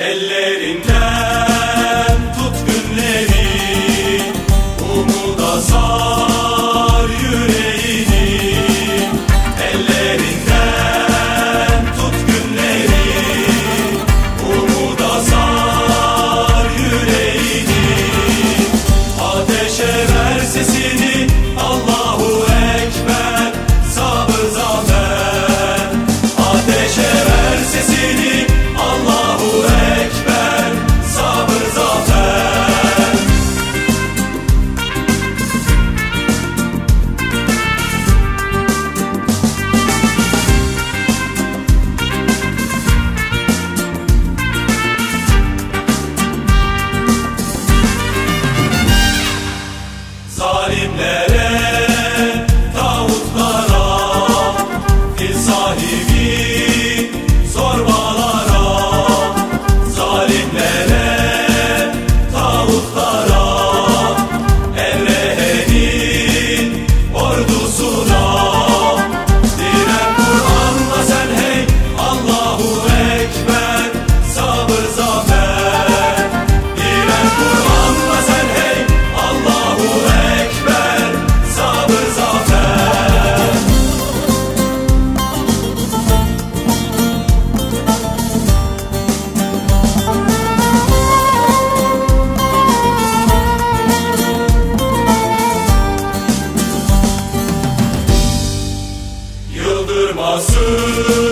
ellerinden 啊嘶